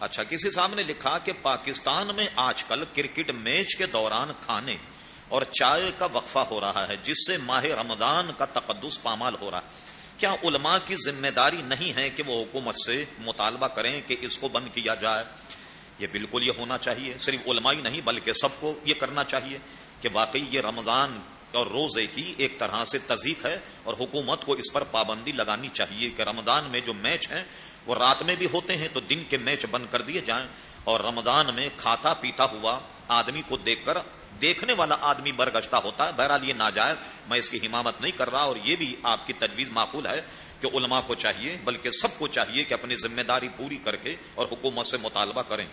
اچھا کسی صاحب نے لکھا کہ پاکستان میں آج کل کرکٹ میچ کے دوران کھانے اور چائے کا وقفہ ہو رہا ہے، جس سے ماہ رمضان کا تقدس پامال ہو رہا ہے۔ کیا علماء کی ذمہ داری نہیں ہے کہ وہ حکومت سے مطالبہ کریں کہ اس کو بند کیا جائے؟ یہ بالکل یہ ہونا چاہیے۔ صرف علماء ہی نہیں، بلکہ سب کو یہ کرنا چاہیے کہ واقعی یہ رمضان اور روزے کی ایک طرح سے تزیق ہے اور حکومت کو اس پر پابندی لگانی چاہیے کہ رمضان میں جو میچ ہیں وہ رات میں بھی ہوتے ہیں تو دن کے میچ بند کر دیے جائیں اور رمضان میں کھاتا پیتا ہوا آدمی کو دیکھ کر دیکھنے والا آدمی برگشتہ ہوتا ہے۔ بہرحال یہ ناجائز، میں اس کی حمامت نہیں کر رہا اور یہ بھی آپ کی تجویز معقول ہے کہ علماء کو چاہیے، بلکہ سب کو چاہیے کہ اپنی ذمہ داری پوری کر کے اور حکومت سے مطالبہ کریں۔